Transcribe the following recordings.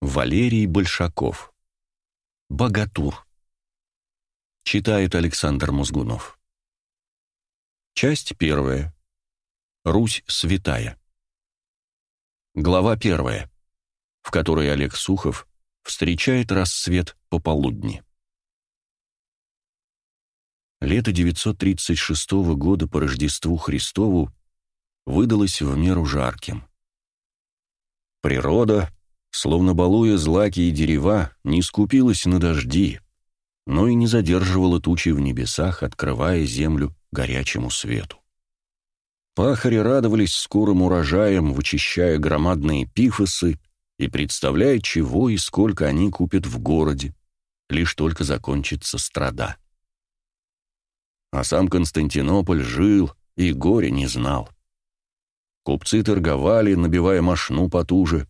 Валерий Большаков. Богатур. Читает Александр Мозгунов. Часть первая. Русь святая. Глава первая, в которой Олег Сухов встречает рассвет пополудни. Лето 936 года по Рождеству Христову выдалось в меру жарким. Природа, словно балуя злаки и дерева, не скупилась на дожди, но и не задерживала тучи в небесах, открывая землю горячему свету. Пахари радовались скорым урожаям, вычищая громадные пифосы и представляя, чего и сколько они купят в городе, лишь только закончится страда. А сам Константинополь жил и горе не знал. Купцы торговали, набивая мошну потуже,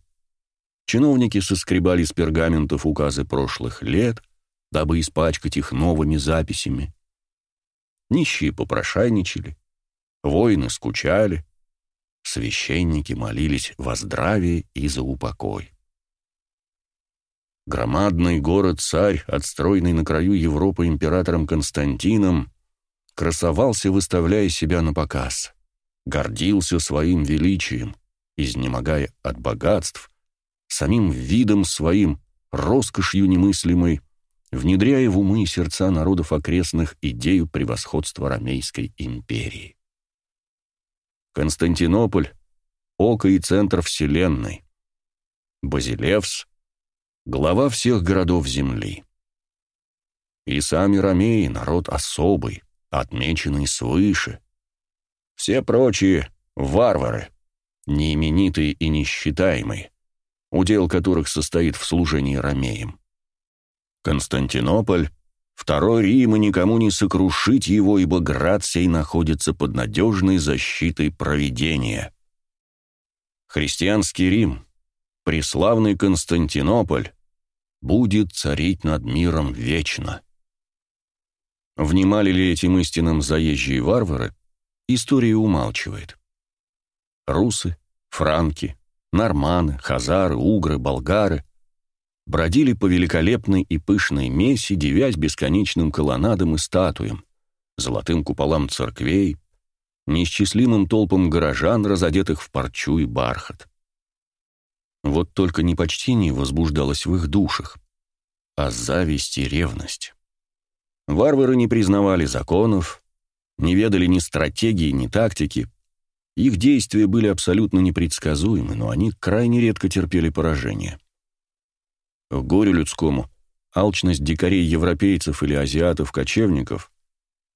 Чиновники соскребали с пергаментов указы прошлых лет, дабы испачкать их новыми записями. Нищие попрошайничали, воины скучали, священники молились во здравие и за упокой. Громадный город-царь, отстроенный на краю Европы императором Константином, красовался, выставляя себя на показ, гордился своим величием, изнемогая от богатств, самим видом своим, роскошью немыслимой, внедряя в умы и сердца народов окрестных идею превосходства Ромейской империи. Константинополь — око и центр вселенной. Базилевс — глава всех городов земли. И сами ромеи — народ особый, отмеченный свыше. Все прочие — варвары, неименитые и несчитаемые удел которых состоит в служении ромеям. Константинополь, второй Рим, и никому не сокрушить его, ибо град сей находится под надежной защитой провидения. Христианский Рим, преславный Константинополь, будет царить над миром вечно. Внимали ли этим истинам заезжие варвары, история умалчивает. Русы, франки, норманы, хазары, угры, болгары бродили по великолепной и пышной мессе, девясь бесконечным колоннадам и статуям, золотым куполам церквей, неисчислимым толпам горожан, разодетых в парчу и бархат. Вот только не почтение возбуждалось в их душах, а зависть и ревность. Варвары не признавали законов, не ведали ни стратегии, ни тактики, их действия были абсолютно непредсказуемы, но они крайне редко терпели поражение. В горе людскому алчность дикарей-европейцев или азиатов-кочевников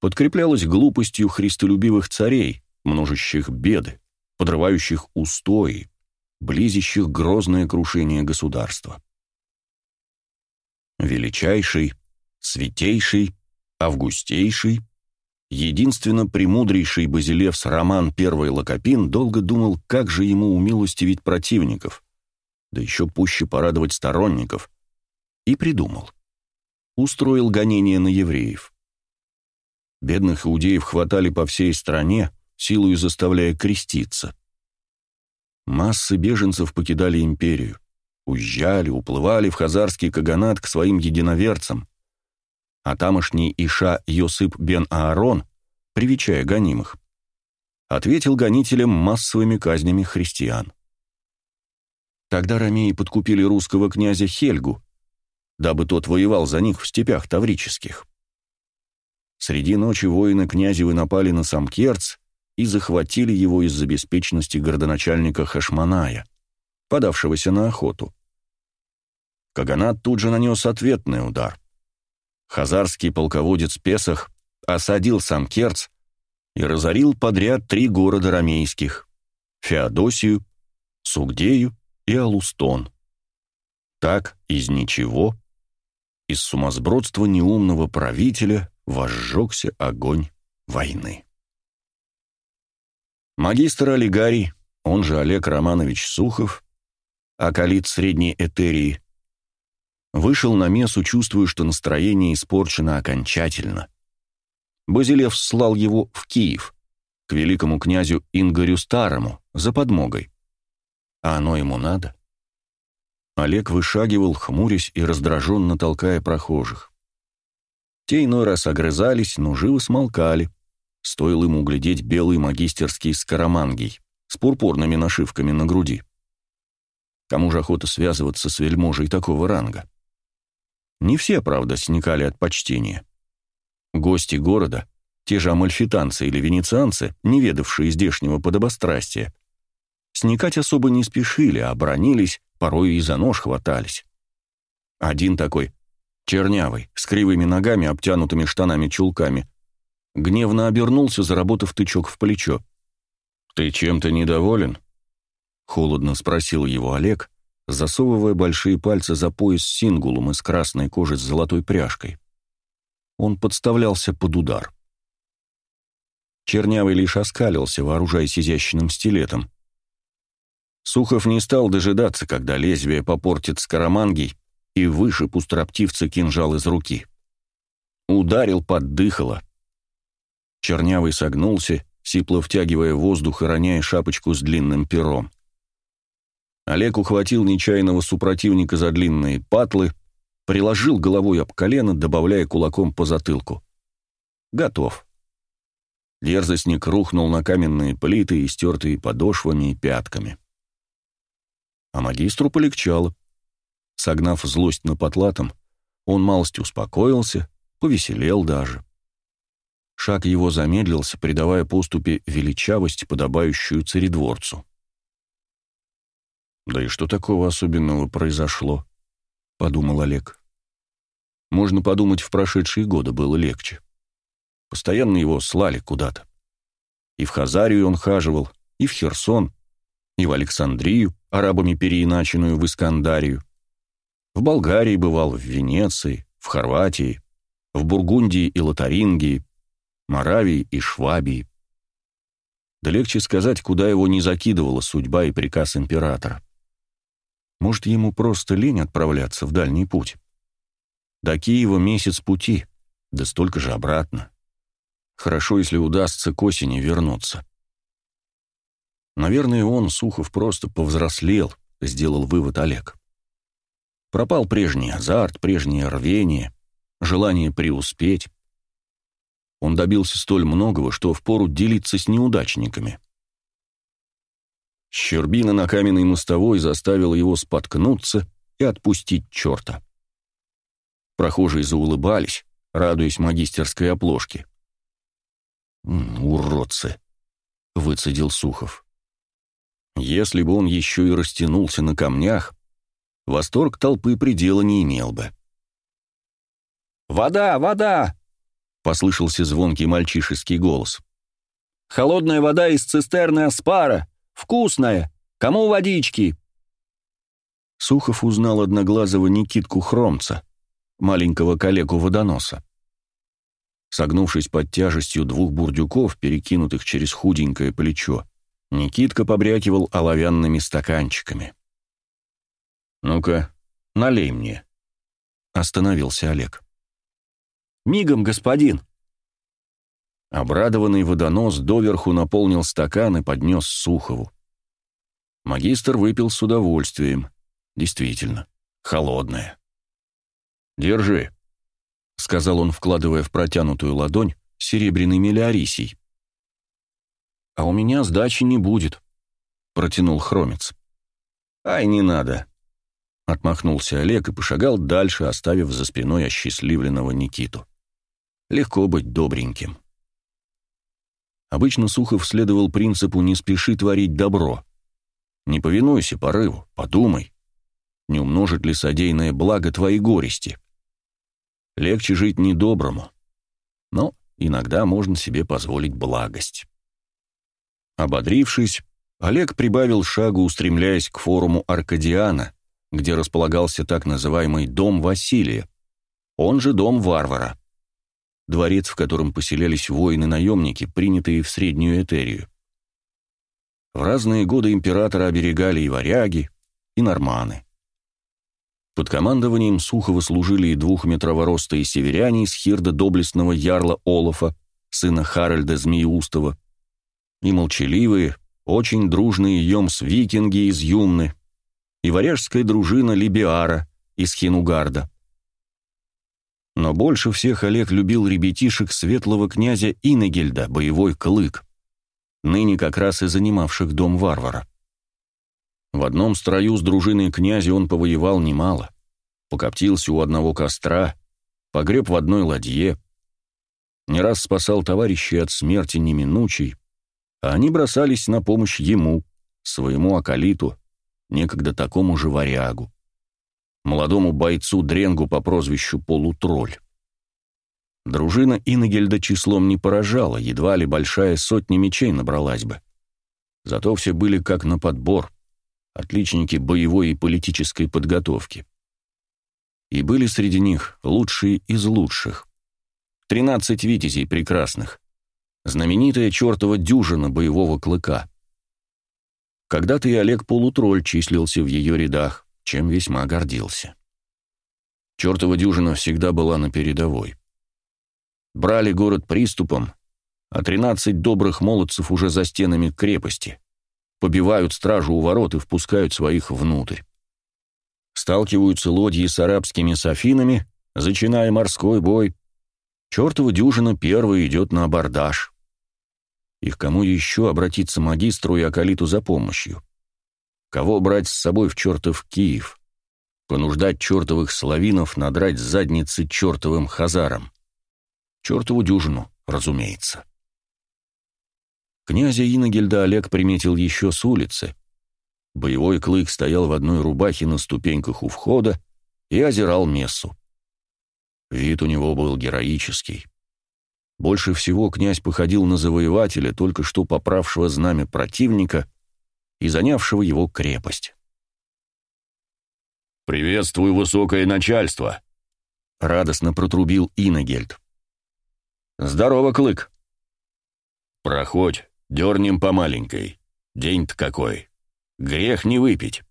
подкреплялась глупостью христолюбивых царей, множащих беды, подрывающих устои, близящих грозное крушение государства. Величайший, святейший, августейший — Единственно премудрейший Базилевс Роман I Локопин долго думал, как же ему умилостивить противников, да еще пуще порадовать сторонников, и придумал. Устроил гонение на евреев. Бедных иудеев хватали по всей стране, силою заставляя креститься. Массы беженцев покидали империю, уезжали, уплывали в хазарский каганат к своим единоверцам, а тамошний Иша Йосып бен Аарон, привечая гонимых, ответил гонителям массовыми казнями христиан. Тогда ромеи подкупили русского князя Хельгу, дабы тот воевал за них в степях таврических. Среди ночи воины князевы напали на Самкерц и захватили его из-за беспечности городоначальника Хашманая, подавшегося на охоту. Каганат тут же нанес ответный удар хазарский полководец Песах осадил сам Керц и разорил подряд три города ромейских – Феодосию, Сугдею и Алустон. Так, из ничего, из сумасбродства неумного правителя возжегся огонь войны. Магистр Олигарий, он же Олег Романович Сухов, акалит Средней Этерии, Вышел на мессу, чувствуя, что настроение испорчено окончательно. Базилев слал его в Киев, к великому князю Ингорю Старому, за подмогой. А оно ему надо? Олег вышагивал, хмурясь и раздраженно толкая прохожих. Те иной раз огрызались, но живо смолкали. Стоило ему углядеть белый магистерский скоромангий с пурпурными нашивками на груди. Кому же охота связываться с вельможей такого ранга? Не все, правда, сникали от почтения. Гости города, те же амальфитанцы или венецианцы, не ведавшие здешнего подобострастия, сникать особо не спешили, а бронились, порой и за нож хватались. Один такой, чернявый, с кривыми ногами, обтянутыми штанами-чулками, гневно обернулся, заработав тычок в плечо. «Ты чем-то недоволен?» — холодно спросил его Олег, засовывая большие пальцы за пояс с сингулом из красной кожи с золотой пряжкой. Он подставлялся под удар. Чернявый лишь оскалился, вооружаясь изящным стилетом. Сухов не стал дожидаться, когда лезвие попортит скоромангий, и вышиб у строптивца кинжал из руки. Ударил под дыхало. Чернявый согнулся, сипло втягивая воздух и роняя шапочку с длинным пером. Олег ухватил нечаянного супротивника за длинные патлы, приложил головой об колено, добавляя кулаком по затылку. Готов. Дерзостник рухнул на каменные плиты, истертые подошвами и пятками. А магистру полегчало. Согнав злость на потлатом, он малость успокоился, повеселел даже. Шаг его замедлился, придавая поступе величавость, подобающую царедворцу. «Да и что такого особенного произошло?» — подумал Олег. Можно подумать, в прошедшие годы было легче. Постоянно его слали куда-то. И в Хазарию он хаживал, и в Херсон, и в Александрию, арабами переиначенную в Искандарию. В Болгарии бывал, в Венеции, в Хорватии, в Бургундии и Лотарингии, Моравии и Швабии. Да легче сказать, куда его не закидывала судьба и приказ императора. Может, ему просто лень отправляться в дальний путь? До Киева месяц пути, да столько же обратно. Хорошо, если удастся к осени вернуться. Наверное, он, Сухов, просто повзрослел, сделал вывод Олег. Пропал прежний азарт, прежнее рвение, желание преуспеть. Он добился столь многого, что впору делиться с неудачниками. Щербина на каменной мостовой заставила его споткнуться и отпустить черта. Прохожие заулыбались, радуясь магистерской оплошке. «Уродцы!» — выцедил Сухов. Если бы он еще и растянулся на камнях, восторг толпы предела не имел бы. «Вода! Вода!» — послышался звонкий мальчишеский голос. «Холодная вода из цистерны Аспара! Вкусная! Кому водички?» Сухов узнал одноглазого Никитку Хромца, маленького коллегу-водоноса. Согнувшись под тяжестью двух бурдюков, перекинутых через худенькое плечо, Никитка побрякивал оловянными стаканчиками. «Ну-ка, налей мне», — остановился Олег. «Мигом, господин!» Обрадованный водонос доверху наполнил стакан и поднес Сухову. Магистр выпил с удовольствием. Действительно, холодное. «Держи», — сказал он, вкладывая в протянутую ладонь серебряный мелиорисий. «А у меня сдачи не будет», — протянул Хромец. «Ай, не надо», — отмахнулся Олег и пошагал дальше, оставив за спиной осчастливленного Никиту. «Легко быть добреньким». Обычно Сухов следовал принципу «не спеши творить добро». Не повинуйся порыву, подумай, не умножит ли содеянное благо твои горести. Легче жить недоброму, но иногда можно себе позволить благость. Ободрившись, Олег прибавил шагу, устремляясь к форуму Аркадиана, где располагался так называемый «Дом Василия», он же «Дом Варвара», дворец, в котором поселялись воины-наемники, принятые в Среднюю Этерию. В разные годы императора оберегали и варяги, и норманы. Под командованием Сухова служили и двухметрового роста и северяне из Хирда доблестного ярла Олафа, сына Харальда Змееустова, и молчаливые, очень дружные Йомс-викинги из Юмны, и варяжская дружина Либиара из Хинугарда. Но больше всех Олег любил ребятишек светлого князя Инегельда, боевой клык, ныне как раз и занимавших дом варвара. В одном строю с дружиной князя он повоевал немало, покоптился у одного костра, погреб в одной ладье, не раз спасал товарищей от смерти неминучей, а они бросались на помощь ему, своему акалиту, некогда такому же варягу, молодому бойцу Дренгу по прозвищу Полутроль. Дружина Иннегельда числом не поражала, едва ли большая сотня мечей набралась бы. Зато все были как на подбор, отличники боевой и политической подготовки. И были среди них лучшие из лучших. Тринадцать витязей прекрасных. Знаменитая чертова дюжина боевого клыка. Когда-то и Олег Полутроль числился в ее рядах, чем весьма гордился. Чертова дюжина всегда была на передовой. Брали город приступом, а тринадцать добрых молодцев уже за стенами крепости. Побивают стражу у ворот и впускают своих внутрь. Сталкиваются лодьи с арабскими софинами, зачиная морской бой. Чертова дюжина первая идет на абордаж. И к кому еще обратиться магистру и Акалиту за помощью? Кого брать с собой в чертов Киев? Понуждать чертовых славинов надрать задницы чертовым хазарам? Чертову дюжину, разумеется. Князя Иногельда Олег приметил еще с улицы. Боевой клык стоял в одной рубахе на ступеньках у входа и озирал мессу. Вид у него был героический. Больше всего князь походил на завоевателя, только что поправшего знамя противника и занявшего его крепость. «Приветствую высокое начальство!» — радостно протрубил Иногельд. «Здорово, Клык!» «Проходь, дернем по маленькой. День-то какой. Грех не выпить».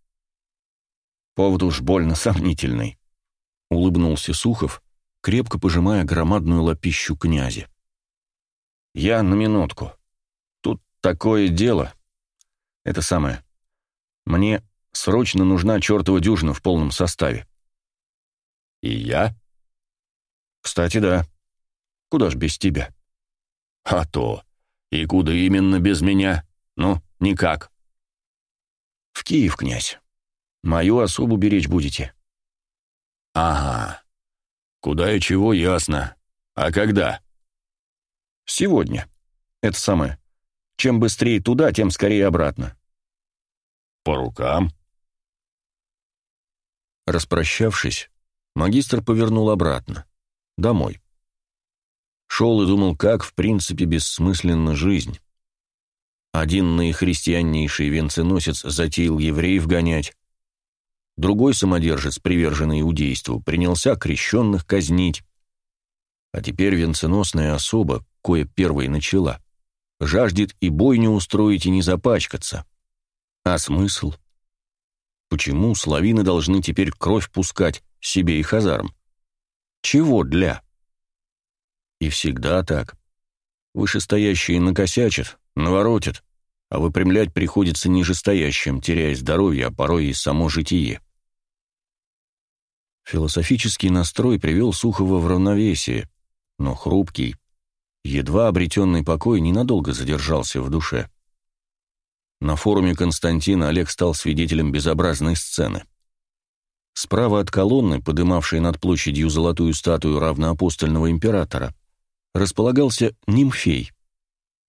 «Повод уж больно сомнительный», — улыбнулся Сухов, крепко пожимая громадную лапищу князя. «Я на минутку. Тут такое дело. Это самое. Мне срочно нужна чертова дюжина в полном составе». «И я?» «Кстати, да. Куда ж без тебя?» «А то. И куда именно без меня? Ну, никак». «В Киев, князь. Мою особу беречь будете». «Ага. Куда и чего, ясно. А когда?» Сегодня. Это самое. Чем быстрее туда, тем скорее обратно. По рукам. Распрощавшись, магистр повернул обратно. Домой. Шел и думал, как, в принципе, бессмысленна жизнь. Один наихристианнейший венценосец затеял евреев гонять. Другой самодержец, приверженный иудейству, принялся крещенных казнить. А теперь венценосная особа, кое первой начала. Жаждет и бойню устроить, и не запачкаться. А смысл? Почему славины должны теперь кровь пускать себе и хазарам? Чего для? И всегда так. Вышестоящие накосячат, наворотят, а выпрямлять приходится нижестоящим, теряя здоровье, а порой и само житие. Философический настрой привел Сухова в равновесие, но хрупкий, Едва обретенный покой ненадолго задержался в душе. На форуме Константина Олег стал свидетелем безобразной сцены. Справа от колонны, подымавшей над площадью золотую статую равноапостольного императора, располагался нимфей,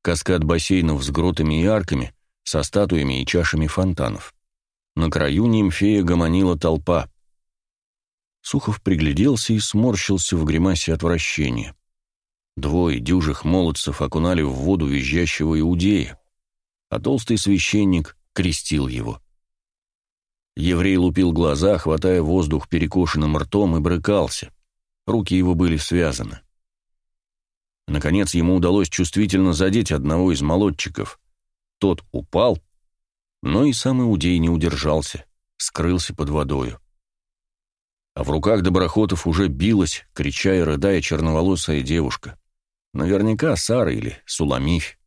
каскад бассейнов с гротами и арками, со статуями и чашами фонтанов. На краю нимфея гомонила толпа. Сухов пригляделся и сморщился в гримасе отвращения. Двое дюжих молодцев окунали в воду визжащего иудея, а толстый священник крестил его. Еврей лупил глаза, хватая воздух перекошенным ртом и брыкался. Руки его были связаны. Наконец ему удалось чувствительно задеть одного из молодчиков. Тот упал, но и сам иудей не удержался, скрылся под водою. А в руках доброхотов уже билась, крича и рыдая черноволосая девушка. Наверняка Сара или Суламифь.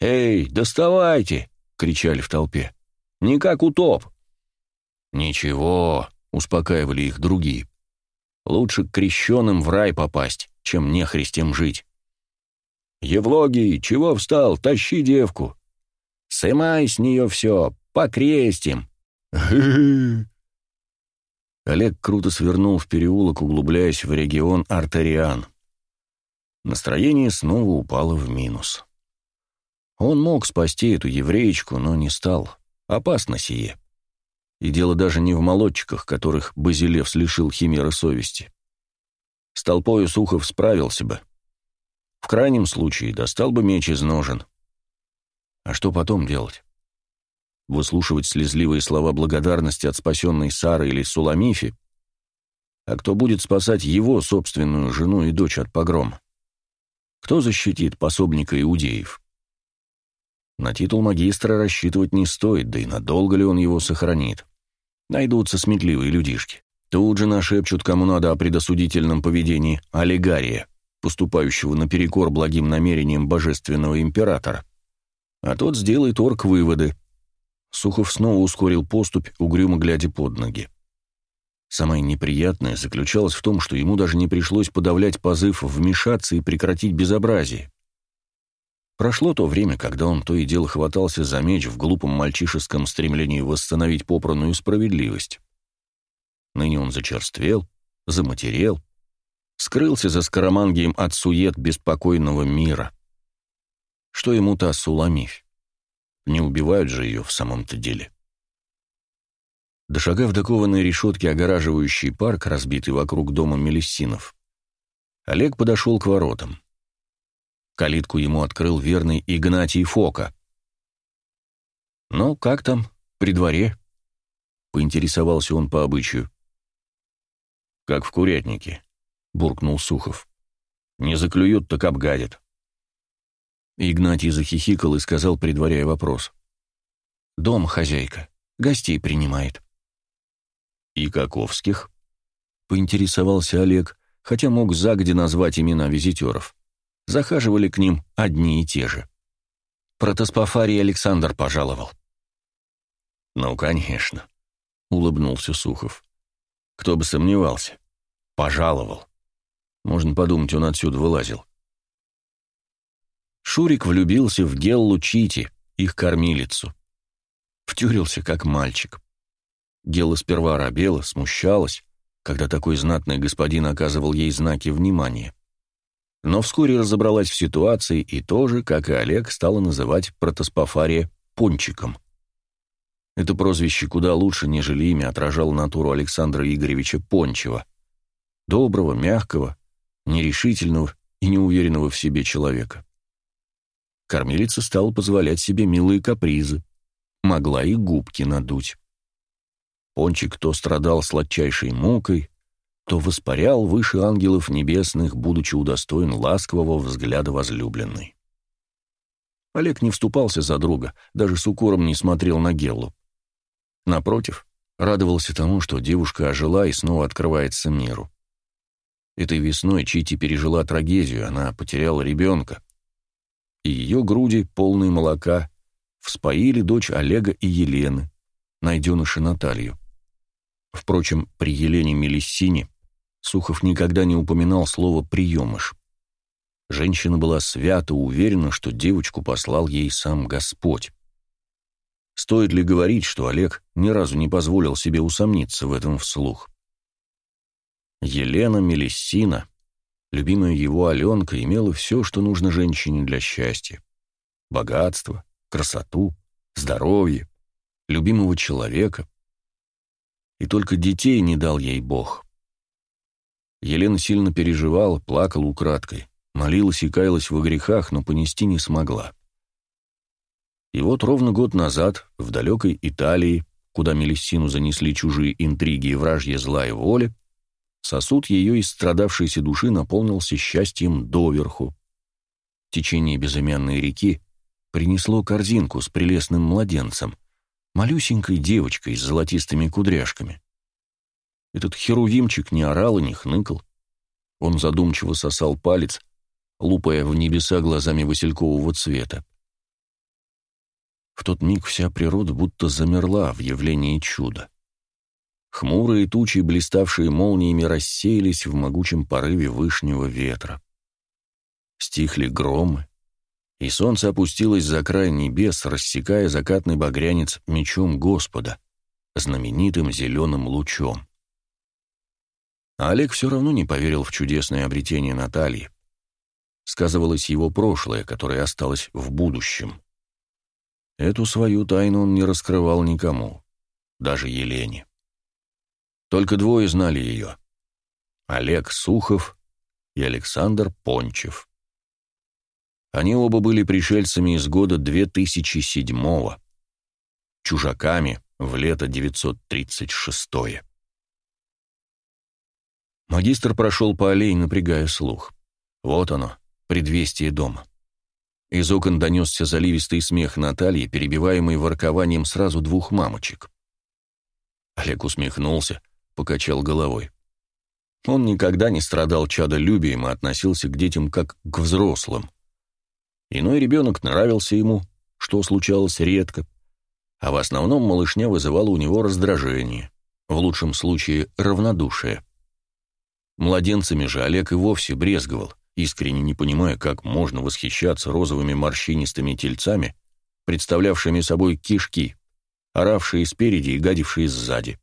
«Эй, доставайте!» — кричали в толпе. «Не как утоп! «Ничего», — успокаивали их другие. «Лучше к крещеным в рай попасть, чем нехристем жить». «Евлогий, чего встал? Тащи девку!» «Сымай с нее все, покрестим!» Олег круто свернул в переулок, углубляясь в регион Артериан. Настроение снова упало в минус. Он мог спасти эту евреечку, но не стал. Опасно сие. И дело даже не в молодчиках, которых Базилевс лишил химеры совести. С толпою Сухов справился бы. В крайнем случае достал бы меч из ножен. А что потом делать? выслушивать слезливые слова благодарности от спасенной Сары или Суламифи, а кто будет спасать его собственную жену и дочь от погрома? Кто защитит пособника иудеев? На титул магистра рассчитывать не стоит, да и надолго ли он его сохранит. Найдутся сметливые людишки. Тут же нашепчут, кому надо о предосудительном поведении олигария, поступающего наперекор благим намерениям божественного императора. А тот сделает орг-выводы, Сухов снова ускорил поступь, угрюмо глядя под ноги. Самое неприятное заключалось в том, что ему даже не пришлось подавлять позыв вмешаться и прекратить безобразие. Прошло то время, когда он то и дело хватался за меч в глупом мальчишеском стремлении восстановить попранную справедливость. Ныне он зачерствел, заматерел, скрылся за скоромангием от сует беспокойного мира. Что ему та Суламифь? Не убивают же ее в самом-то деле. Дошагав до кованой решетки, огораживающей парк, разбитый вокруг дома Мелиссинов, Олег подошел к воротам. Калитку ему открыл верный Игнатий Фока. «Ну, как там, при дворе?» — поинтересовался он по обычаю. «Как в курятнике», — буркнул Сухов. «Не заклюют, так обгадят». Игнатий захихикал и сказал, предваряя вопрос. «Дом хозяйка. Гостей принимает». «И Каковских?» — поинтересовался Олег, хотя мог загоди назвать имена визитеров. Захаживали к ним одни и те же. Протоспофарий Александр пожаловал. «Ну, конечно», — улыбнулся Сухов. «Кто бы сомневался. Пожаловал. Можно подумать, он отсюда вылазил». Шурик влюбился в Геллу Чити, их кормилицу. Втюрился, как мальчик. Гелла сперва робела, смущалась, когда такой знатный господин оказывал ей знаки внимания. Но вскоре разобралась в ситуации и тоже, как и Олег, стала называть протоспофария «пончиком». Это прозвище куда лучше, нежели имя отражало натуру Александра Игоревича Пончева. Доброго, мягкого, нерешительного и неуверенного в себе человека. Кормилица стала позволять себе милые капризы. Могла и губки надуть. Пончик то страдал сладчайшей мукой, то воспарял выше ангелов небесных, будучи удостоен ласкового взгляда возлюбленной. Олег не вступался за друга, даже с укором не смотрел на Геллу. Напротив, радовался тому, что девушка ожила и снова открывается миру. Этой весной Чити пережила трагедию, она потеряла ребенка и ее груди, полные молока, вспоили дочь Олега и Елены, найденыша Наталью. Впрочем, при Елене Мелиссине Сухов никогда не упоминал слово «приемыш». Женщина была свято уверена, что девочку послал ей сам Господь. Стоит ли говорить, что Олег ни разу не позволил себе усомниться в этом вслух? Елена Мелиссина Любимая его Аленка имела все, что нужно женщине для счастья. Богатство, красоту, здоровье, любимого человека. И только детей не дал ей Бог. Елена сильно переживала, плакала украдкой, молилась и каялась во грехах, но понести не смогла. И вот ровно год назад, в далекой Италии, куда Мелиссину занесли чужие интриги и вражья злая воля, Сосуд ее истрадавшейся души наполнился счастьем доверху. Течение безымянной реки принесло корзинку с прелестным младенцем, малюсенькой девочкой с золотистыми кудряшками. Этот херувимчик не орал и не хныкал. Он задумчиво сосал палец, лупая в небеса глазами василькового цвета. В тот миг вся природа будто замерла в явлении чуда. Хмурые тучи, блиставшие молниями, рассеялись в могучем порыве вышнего ветра. Стихли громы, и солнце опустилось за край небес, рассекая закатный багрянец мечом Господа, знаменитым зеленым лучом. А Олег все равно не поверил в чудесное обретение Натальи. Сказывалось его прошлое, которое осталось в будущем. Эту свою тайну он не раскрывал никому, даже Елене. Только двое знали ее — Олег Сухов и Александр Пончев. Они оба были пришельцами из года 2007-го, чужаками в лето 936-е. Магистр прошел по аллее, напрягая слух. Вот оно, предвестие дома. Из окон донесся заливистый смех Натальи, перебиваемый воркованием сразу двух мамочек. Олег усмехнулся, покачал головой. Он никогда не страдал чадолюбием и относился к детям как к взрослым. Иной ребенок нравился ему, что случалось редко, а в основном малышня вызывала у него раздражение, в лучшем случае равнодушие. Младенцами же Олег и вовсе брезговал, искренне не понимая, как можно восхищаться розовыми морщинистыми тельцами, представлявшими собой кишки, оравшие спереди и гадившие сзади.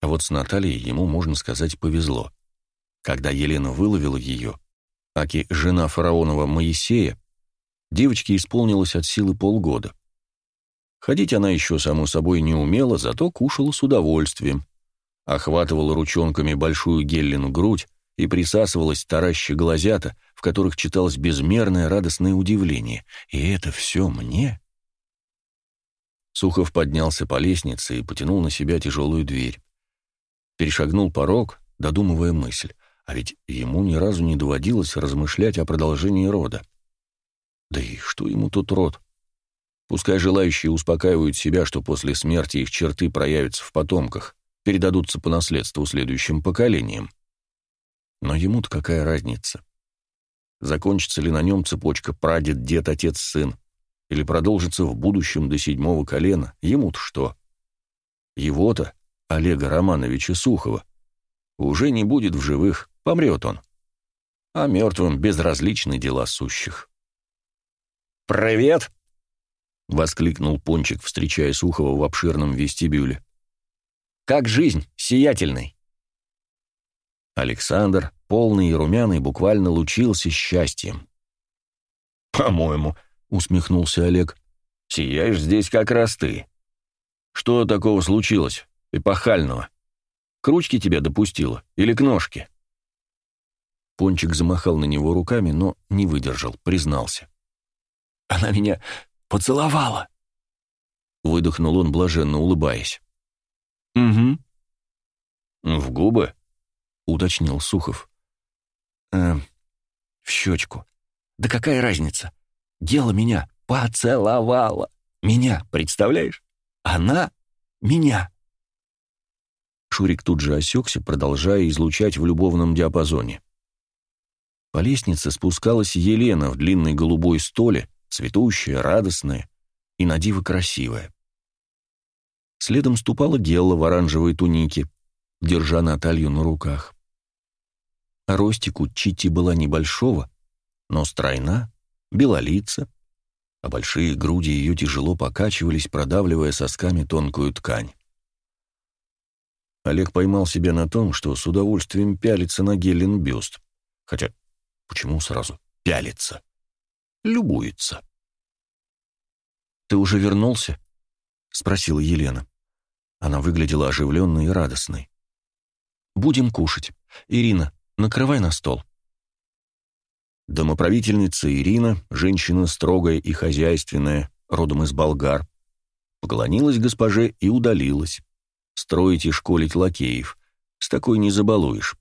А вот с Натальей ему, можно сказать, повезло. Когда Елена выловила ее, Аки, жена фараонова Моисея, девочке исполнилось от силы полгода. Ходить она еще, само собой, не умела, зато кушала с удовольствием. Охватывала ручонками большую Геллину грудь и присасывалась тараща глазята, в которых читалось безмерное радостное удивление. «И это все мне?» Сухов поднялся по лестнице и потянул на себя тяжелую дверь перешагнул порог, додумывая мысль, а ведь ему ни разу не доводилось размышлять о продолжении рода. Да и что ему тут род? Пускай желающие успокаивают себя, что после смерти их черты проявятся в потомках, передадутся по наследству следующим поколениям. Но ему-то какая разница? Закончится ли на нем цепочка прадед, дед, отец, сын? Или продолжится в будущем до седьмого колена? Ему-то что? Его-то Олега Романовича Сухова, уже не будет в живых, помрет он. А мертвым безразличны дела сущих. «Привет!» — воскликнул Пончик, встречая Сухова в обширном вестибюле. «Как жизнь, сиятельный!» Александр, полный и румяный, буквально лучился счастьем. «По-моему», — усмехнулся Олег, — «сияешь здесь как раз ты. Что такого случилось? эпохального. К ручке тебя допустила или к ножке?» Пончик замахал на него руками, но не выдержал, признался. «Она меня поцеловала!» Выдохнул он, блаженно улыбаясь. «Угу». «В губы?» — уточнил Сухов. «Эм, в щечку. Да какая разница? Дело меня поцеловала. Меня, представляешь? Она меня. Шурик тут же осекся, продолжая излучать в любовном диапазоне. По лестнице спускалась Елена в длинной голубой столе, цветущая, радостная и надиво красивая. Следом ступала Гелла в оранжевой тунике, держа Наталью на руках. А ростику Чити была небольшого, но стройна, белолица, а большие груди ее тяжело покачивались, продавливая сосками тонкую ткань. Олег поймал себя на том, что с удовольствием пялится на Гелен бюст. Хотя, почему сразу пялится? Любуется. «Ты уже вернулся?» — спросила Елена. Она выглядела оживленной и радостной. «Будем кушать. Ирина, накрывай на стол». Домоправительница Ирина, женщина строгая и хозяйственная, родом из болгар, поклонилась госпоже и удалилась строить и школить лакеев. С такой не забалуешь.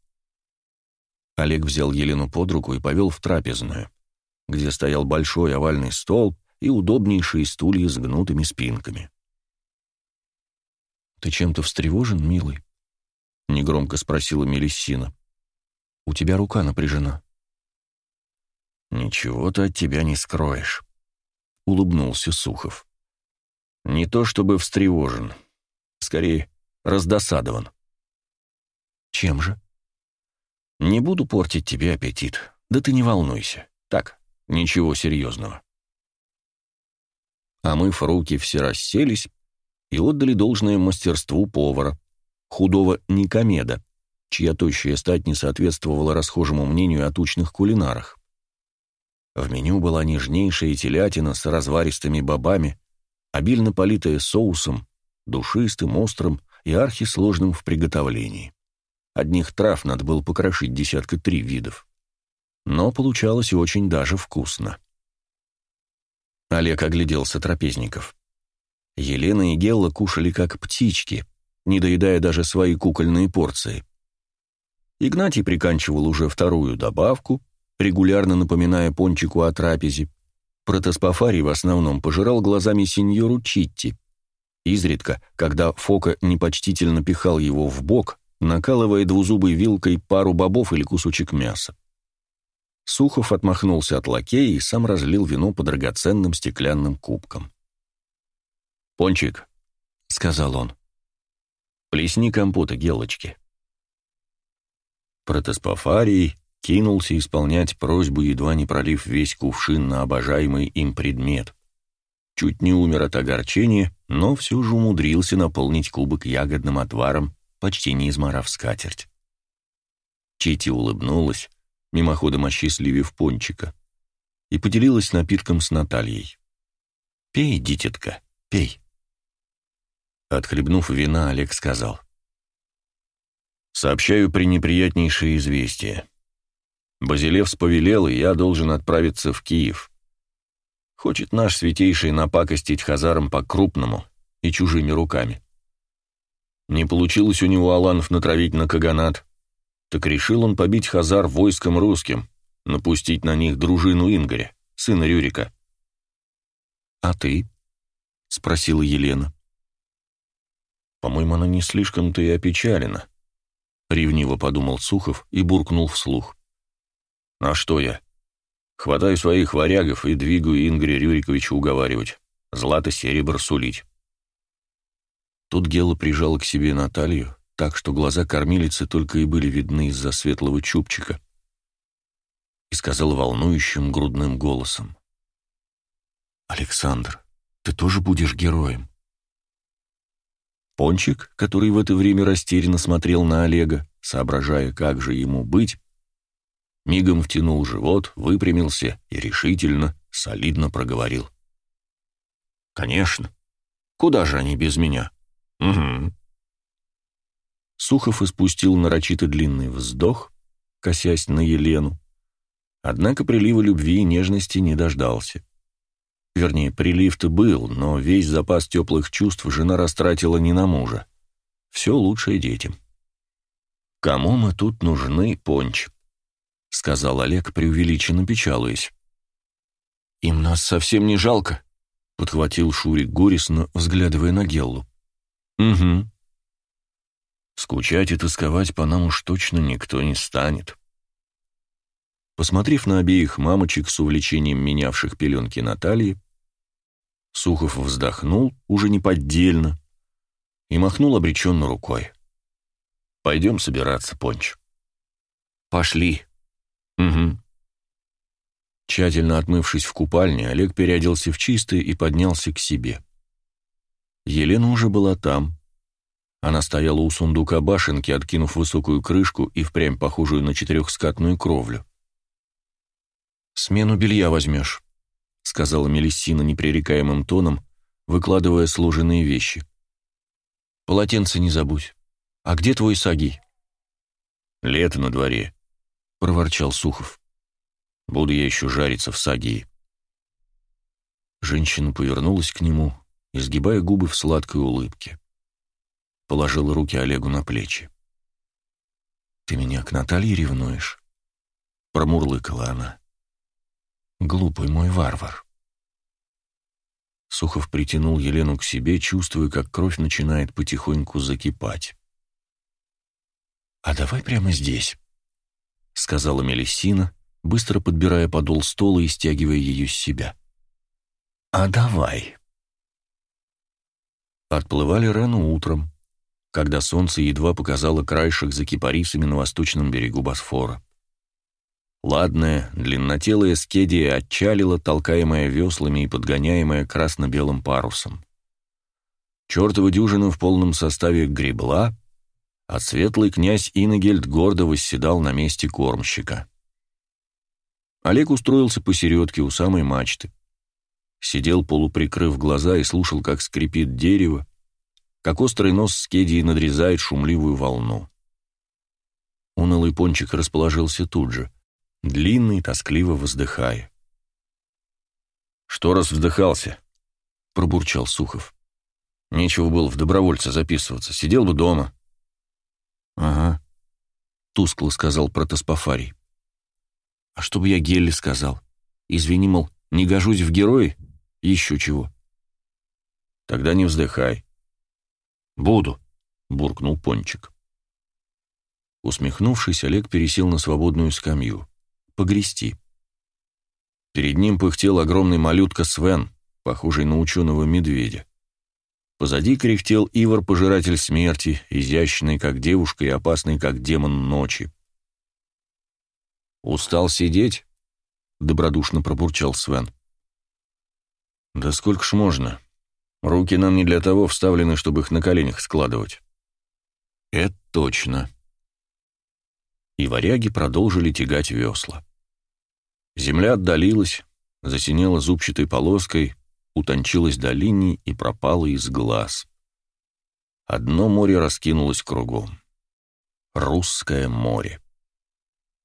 Олег взял Елену под руку и повел в трапезную, где стоял большой овальный стол и удобнейшие стулья с гнутыми спинками. «Ты чем-то встревожен, милый?» — негромко спросила Мелиссина. «У тебя рука напряжена». «Ничего ты от тебя не скроешь», — улыбнулся Сухов. «Не то чтобы встревожен, скорее раздосадован. Чем же? Не буду портить тебе аппетит. Да ты не волнуйся. Так, ничего серьезного. А мы руки, все расселись и отдали должное мастерству повара, худого Никомеда, чья тощая стать не соответствовала расхожему мнению о тучных кулинарах. В меню была нежнейшая телятина с разваристыми бобами, обильно политая соусом, душистым, острым и архисложным в приготовлении. Одних трав надо было покрошить десятка три видов. Но получалось очень даже вкусно. Олег огляделся трапезников. Елена и Гелла кушали как птички, не доедая даже свои кукольные порции. Игнатий приканчивал уже вторую добавку, регулярно напоминая Пончику о трапезе. Протоспофарий в основном пожирал глазами сеньору Читти. Изредка, когда Фока непочтительно пихал его в бок, накалывая двузубой вилкой пару бобов или кусочек мяса. Сухов отмахнулся от лакея и сам разлил вино по драгоценным стеклянным кубкам. «Пончик», — сказал он, — «плесни компота гелочки». Протоспофарий кинулся исполнять просьбу, едва не пролив весь кувшин на обожаемый им предмет. Чуть не умер от огорчения, но все же умудрился наполнить кубок ягодным отваром, почти не изморав скатерть. Чити улыбнулась, мимоходом осчастливив пончика, и поделилась напитком с Натальей. «Пей, дитятка, пей». Отхлебнув вина, Олег сказал. «Сообщаю пренеприятнейшее известие. Базилевс повелел, и я должен отправиться в Киев. Хочет наш святейший напакостить хазарам по-крупному и чужими руками. Не получилось у него Аланов натравить на Каганат, так решил он побить Хазар войском русским, напустить на них дружину Ингоря, сына Рюрика. «А ты?» — спросила Елена. «По-моему, она не слишком-то и опечалена», — ревниво подумал Сухов и буркнул вслух. «А что я? Хватаю своих варягов и двигаю Ингоря Рюриковича уговаривать. Злато серебр сулить». Тут Гела прижала к себе Наталью, так что глаза кормилицы только и были видны из-за светлого чубчика, и сказал волнующим грудным голосом. «Александр, ты тоже будешь героем?» Пончик, который в это время растерянно смотрел на Олега, соображая, как же ему быть, мигом втянул живот, выпрямился и решительно, солидно проговорил. «Конечно. Куда же они без меня? Угу. Сухов испустил нарочито длинный вздох, косясь на Елену. Однако прилива любви и нежности не дождался. Вернее, прилив-то был, но весь запас теплых чувств жена растратила не на мужа. Все лучшее детям. «Кому мы тут нужны, Понч?» — сказал Олег, преувеличенно печалуясь. «Им нас совсем не жалко», — подхватил Шурик горестно, взглядывая на Геллу. «Угу», Скучать и тосковать по нам уж точно никто не станет. Посмотрев на обеих мамочек с увлечением менявших пеленки Натальи, Сухов вздохнул, уже неподдельно, и махнул обреченно рукой. «Пойдем собираться, Понч». «Пошли». «Угу». Тщательно отмывшись в купальне, Олег переоделся в чистое и поднялся к себе. Елена уже была там, она стояла у сундука башенки, откинув высокую крышку и впрямь похожую на четырехскатную кровлю. «Смену белья возьмешь», — сказала Мелиссина непререкаемым тоном, выкладывая сложенные вещи. «Полотенце не забудь. А где твой саги?» «Лето на дворе», — проворчал Сухов. «Буду я еще жариться в сагии». Женщина повернулась к нему, изгибая губы в сладкой улыбке положил руки Олегу на плечи. «Ты меня к Наталье ревнуешь?» — промурлыкала она. «Глупый мой варвар». Сухов притянул Елену к себе, чувствуя, как кровь начинает потихоньку закипать. «А давай прямо здесь», — сказала Мелисина, быстро подбирая подол стола и стягивая ее с себя. «А давай». Отплывали рано утром. когда солнце едва показало краешек за кипарисами на восточном берегу Босфора. Ладная, длиннотелая скедия отчалила, толкаемая веслами и подгоняемая красно-белым парусом. Чертова дюжина в полном составе гребла, а светлый князь Иннегельд гордо восседал на месте кормщика. Олег устроился посередке у самой мачты. Сидел, полуприкрыв глаза, и слушал, как скрипит дерево, как острый нос скедии надрезает шумливую волну. Унылый пончик расположился тут же, длинный, тоскливо вздыхая. «Что раз вздыхался?» — пробурчал Сухов. «Нечего было в добровольца записываться, сидел бы дома». «Ага», — тускло сказал протоспофарий. «А что бы я Гелли сказал? Извини, мол, не гожусь в герои? Еще чего?» «Тогда не вздыхай». «Буду», — буркнул Пончик. Усмехнувшись, Олег пересел на свободную скамью. «Погрести». Перед ним пыхтел огромный малютка Свен, похожий на ученого медведя. Позади кряхтел Ивар-пожиратель смерти, изящный, как девушка, и опасный, как демон ночи. «Устал сидеть?» — добродушно пробурчал Свен. «Да сколько ж можно? Руки нам не для того вставлены, чтобы их на коленях складывать». «Это точно». И варяги продолжили тягать весла. Земля отдалилась, засинела зубчатой полоской, утончилась до линий и пропала из глаз. Одно море раскинулось кругом. Русское море.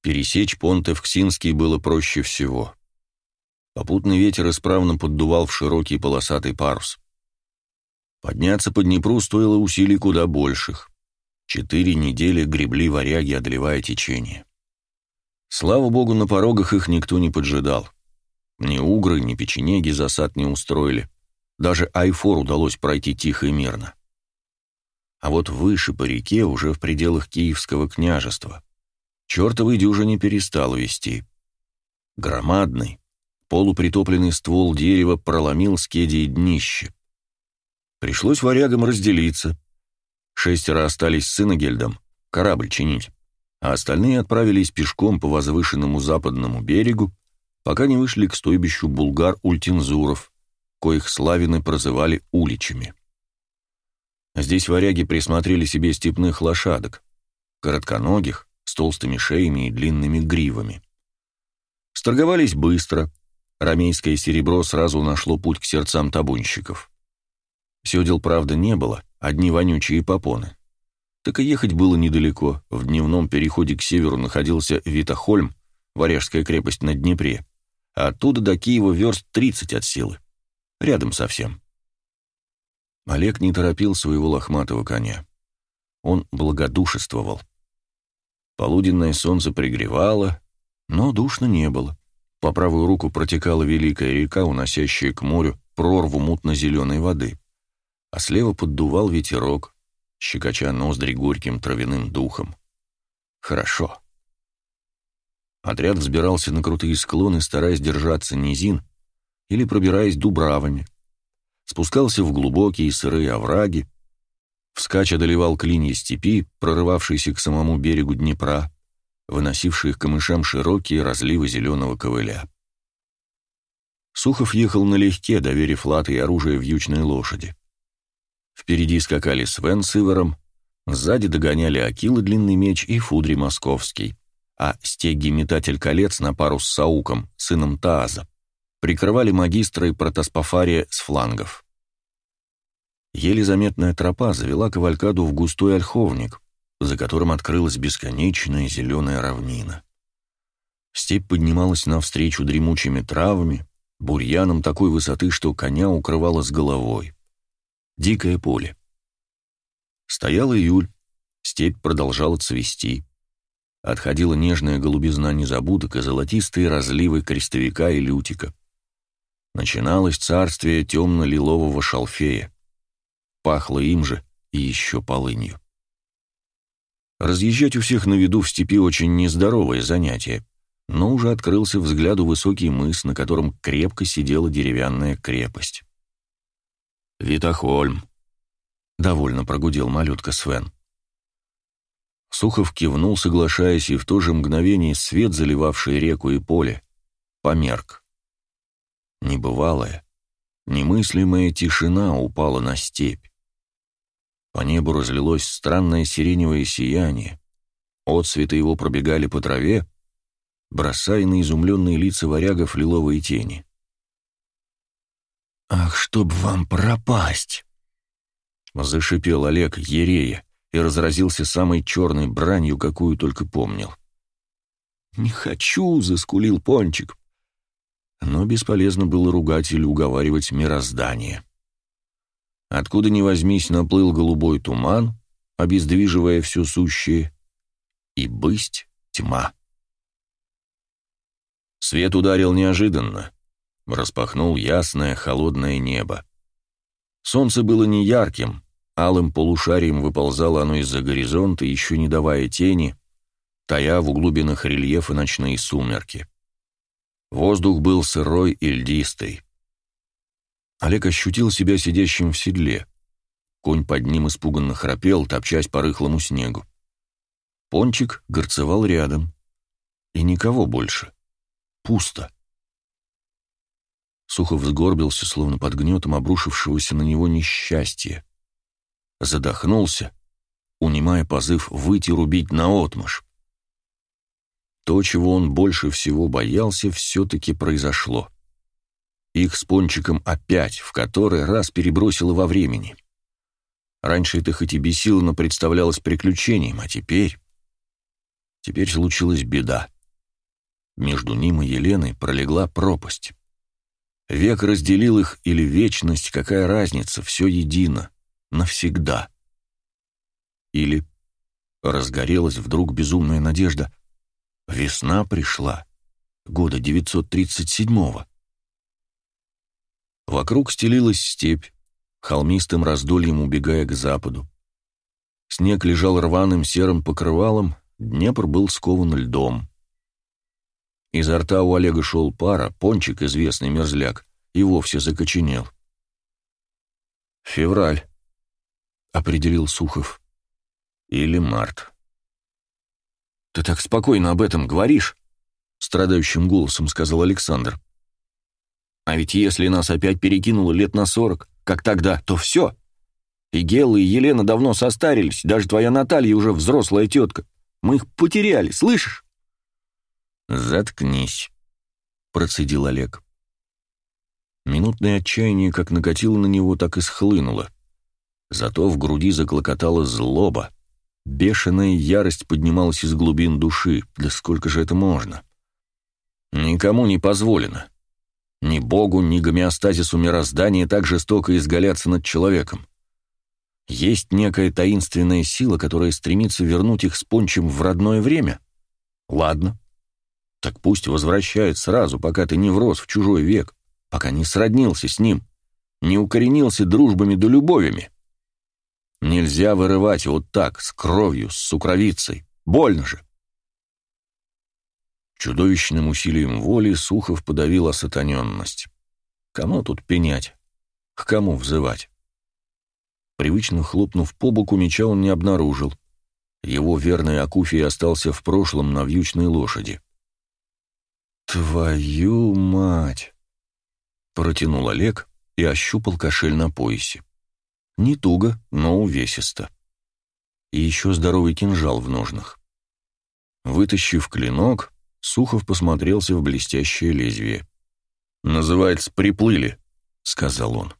Пересечь понт Эвксинский было проще всего. Попутный ветер исправно поддувал в широкий полосатый парус. Подняться по Днепру стоило усилий куда больших. Четыре недели гребли варяги, одолевая течение. Слава богу, на порогах их никто не поджидал. Ни угры, ни печенеги засад не устроили. Даже Айфор удалось пройти тихо и мирно. А вот выше по реке, уже в пределах Киевского княжества, чертовый дюжа перестал вести. Громадный, полупритопленный ствол дерева проломил скеди и днище. Пришлось варягам разделиться. Шестеро остались с Иннегельдом, корабль чинить, а остальные отправились пешком по возвышенному западному берегу, пока не вышли к стойбищу булгар-ультинзуров, коих славины прозывали уличами. Здесь варяги присмотрели себе степных лошадок, коротконогих, с толстыми шеями и длинными гривами. Сторговались быстро, рамейское серебро сразу нашло путь к сердцам табунщиков. Сёдел, правда, не было, одни вонючие попоны. Так и ехать было недалеко, в дневном переходе к северу находился Витахольм, Варяжская крепость на Днепре, а оттуда до Киева верст 30 от силы. Рядом совсем. Олег не торопил своего лохматого коня. Он благодушествовал. Полуденное солнце пригревало, но душно не было. По правую руку протекала великая река, уносящая к морю прорву мутно-зеленой воды, а слева поддувал ветерок, щекоча ноздри горьким травяным духом. Хорошо. Отряд взбирался на крутые склоны, стараясь держаться низин или пробираясь дубравами. Спускался в глубокие сырые овраги, вскачь одолевал клинья степи, прорывавшиеся к самому берегу Днепра, выносившие к камышам широкие разливы зеленого ковыля. Сухов ехал налегке, доверив латы и оружие вьючной лошади. Впереди скакали Свен с Ивором, сзади догоняли Акил и Длинный Меч и Фудри Московский а стеги метатель колец на пару с Сауком, сыном Тааза, прикрывали магистра и протоспофария с флангов. Еле заметная тропа завела кавалькаду в густой ольховник, за которым открылась бесконечная зеленая равнина. Степь поднималась навстречу дремучими травами, бурьяном такой высоты, что коня укрывало с головой. Дикое поле. Стоял июль, степь продолжала цвести. Отходила нежная голубизна незабудок и золотистые разливы крестовика и лютика. Начиналось царствие темно-лилового шалфея. Пахло им же и еще полынью. Разъезжать у всех на виду в степи очень нездоровое занятие, но уже открылся взгляду высокий мыс, на котором крепко сидела деревянная крепость. Витахольм. — довольно прогудел малютка Свен. Сухов кивнул, соглашаясь, и в то же мгновение свет, заливавший реку и поле, померк. Небывалая, немыслимая тишина упала на степь. По небу разлилось странное сиреневое сияние, отцветы его пробегали по траве, бросая на изумленные лица варягов лиловые тени. «Ах, чтоб вам пропасть!» — зашипел Олег Ерея и разразился самой черной бранью, какую только помнил. «Не хочу!» — заскулил Пончик. Но бесполезно было ругать или уговаривать мироздание. Откуда ни возьмись, наплыл голубой туман, обездвиживая все сущее, и бысть тьма. Свет ударил неожиданно, распахнул ясное холодное небо. Солнце было не ярким, алым полушарием выползало оно из-за горизонта, еще не давая тени, тая в глубинах рельефа ночные сумерки. Воздух был сырой и льдистый. Олег ощутил себя сидящим в седле. Конь под ним испуганно храпел, топчась по рыхлому снегу. Пончик горцевал рядом. И никого больше. Пусто. Сухов сгорбился, словно под гнетом обрушившегося на него несчастья. Задохнулся, унимая позыв выйти рубить наотмашь. То, чего он больше всего боялся, все-таки произошло. Их с Пончиком опять, в который раз перебросило во времени. Раньше это хоть и бесило, но представлялось приключением, а теперь... Теперь случилась беда. Между ним и Еленой пролегла пропасть. Век разделил их или вечность, какая разница, все едино, навсегда. Или разгорелась вдруг безумная надежда, Весна пришла, года 937-го. Вокруг стелилась степь, холмистым раздольем убегая к западу. Снег лежал рваным серым покрывалом, Днепр был скован льдом. Изо рта у Олега шел пара, пончик, известный мерзляк, и вовсе закоченел. «Февраль», — определил Сухов. «Или март». «Ты так спокойно об этом говоришь», — страдающим голосом сказал Александр. «А ведь если нас опять перекинуло лет на сорок, как тогда, то все. И Гелла, и Елена давно состарились, даже твоя Наталья уже взрослая тетка. Мы их потеряли, слышишь?» «Заткнись», — процедил Олег. Минутное отчаяние как накатило на него, так и схлынуло. Зато в груди заклокотала злоба. Бешеная ярость поднималась из глубин души. Да сколько же это можно? Никому не позволено. Ни Богу, ни гомеостазису мироздания так жестоко изгаляться над человеком. Есть некая таинственная сила, которая стремится вернуть их с пончем в родное время? Ладно. Так пусть возвращает сразу, пока ты не врос в чужой век, пока не сроднился с ним, не укоренился дружбами да любовями. Нельзя вырывать вот так, с кровью, с сукровицей. Больно же. Чудовищным усилием воли Сухов подавил осатаненность. Кому тут пенять? К кому взывать? Привычно хлопнув по боку, меча он не обнаружил. Его верный Акуфий остался в прошлом на вьючной лошади. «Твою мать!» — протянул Олег и ощупал кошель на поясе. Не туго, но увесисто. И еще здоровый кинжал в ножнах. Вытащив клинок, Сухов посмотрелся в блестящее лезвие. «Называется, приплыли», — сказал он.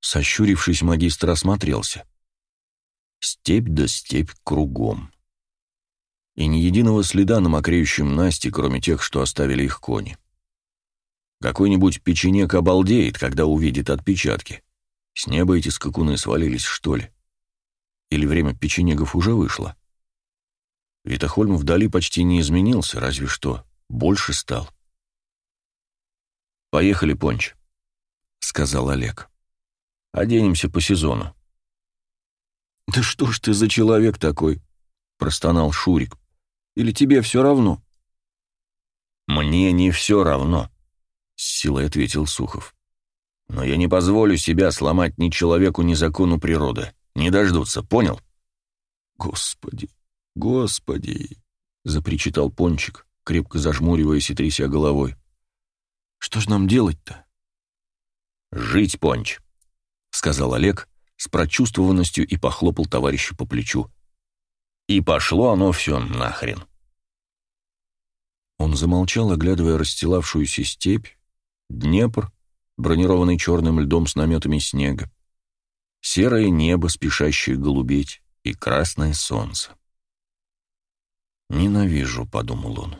Сощурившись, магистр осмотрелся. Степь да степь кругом. И ни единого следа на мокреющем Насте, кроме тех, что оставили их кони. Какой-нибудь печенек обалдеет, когда увидит отпечатки. С неба эти скакуны свалились, что ли? Или время печенегов уже вышло? Витахольм вдали почти не изменился, разве что больше стал. «Поехали, Понч», — сказал Олег. «Оденемся по сезону». «Да что ж ты за человек такой?» — простонал Шурик. «Или тебе все равно?» «Мне не все равно», — с силой ответил Сухов. Но я не позволю себя сломать ни человеку, ни закону природы. Не дождутся, понял? Господи, господи, запричитал Пончик, крепко зажмуриваясь и тряся головой. Что ж нам делать-то? Жить, Понч, сказал Олег с прочувствованностью и похлопал товарища по плечу. И пошло оно все нахрен. Он замолчал, оглядывая расстилавшуюся степь, Днепр, бронированный черным льдом с наметами снега, серое небо, спешащее голубеть, и красное солнце. «Ненавижу», — подумал он.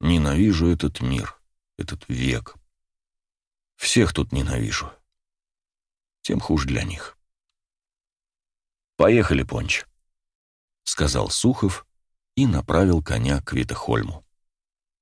«Ненавижу этот мир, этот век. Всех тут ненавижу. Тем хуже для них». «Поехали, Понч», — сказал Сухов и направил коня к Витахольму.